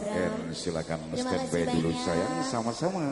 kasih. Iya, Good dulu sayang sama-sama.